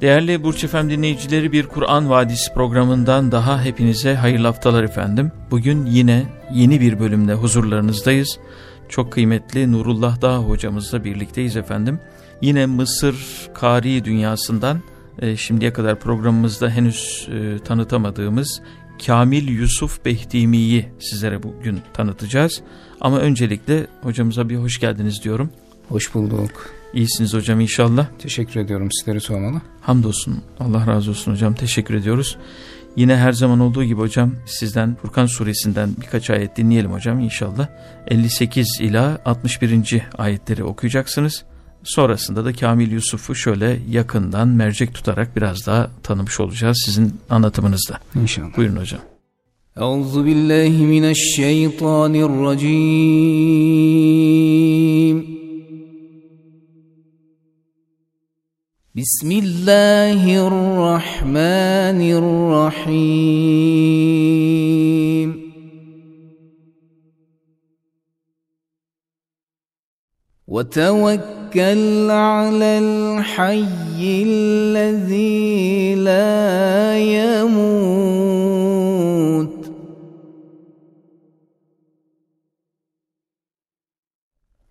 Değerli Burç Efem dinleyicileri bir Kur'an Vadisi programından daha hepinize hayırlı haftalar efendim. Bugün yine yeni bir bölümle huzurlarınızdayız. Çok kıymetli Nurullah Dağ hocamızla birlikteyiz efendim. Yine Mısır Kari dünyasından e, şimdiye kadar programımızda henüz e, tanıtamadığımız Kamil Yusuf Behtimi'yi sizlere bugün tanıtacağız. Ama öncelikle hocamıza bir hoş geldiniz diyorum. Hoş bulduk. İyisiniz hocam inşallah. Teşekkür ediyorum sizleri sormalı. Hamdolsun Allah razı olsun hocam teşekkür ediyoruz. Yine her zaman olduğu gibi hocam sizden Furkan suresinden birkaç ayet dinleyelim hocam inşallah. 58 ila 61. ayetleri okuyacaksınız. Sonrasında da Kamil Yusuf'u şöyle yakından mercek tutarak biraz daha tanımış olacağız sizin anlatımınızda. İnşallah. Buyurun hocam. Euzu billahi mineşşeytanirracim. بسم الله الرحمن الرحيم. وتوكل على الحي الذي لا يموت.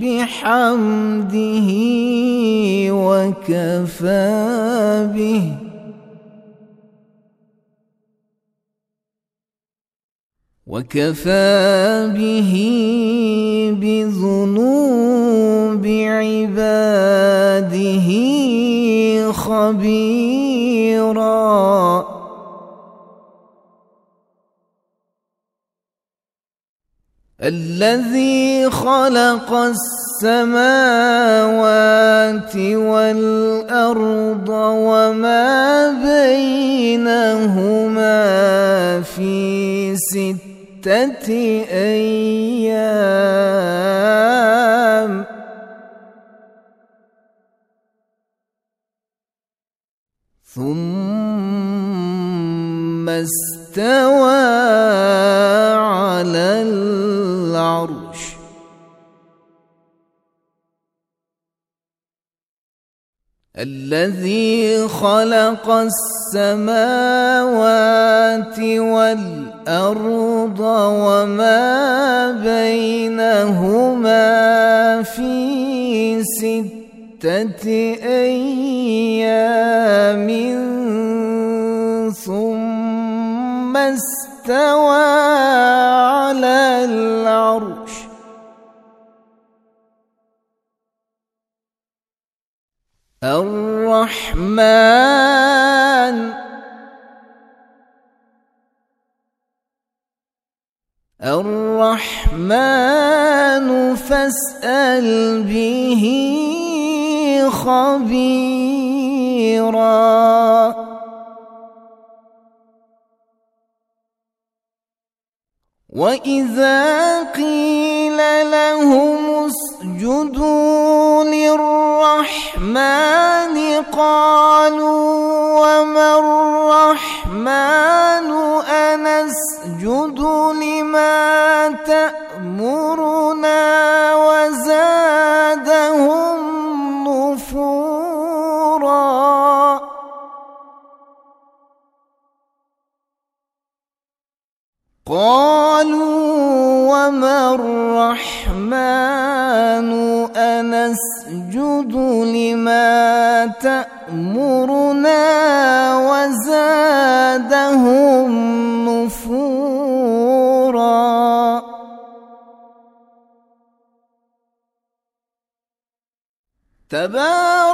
بحمده وكفى به. وكفى به بذنوب عباده خبيرا الذي خلق السماوات والأرض وما بينهما في ستة أيام. ثم استوى على الذي خلق السماوات والأرض وما بينهما في ستة أيام ثم استوى على العرش. الرحمن. الرحمن فاسأل به خبيرا. وإذا قيل لهم اسجدوا للرحمن قالوا وما الرحمن أنسجد لما تأمرنا وزادهم نفورا. قالوا وما الرحمن أنسجد لما تأمرنا وزادهم نفورا. تبارك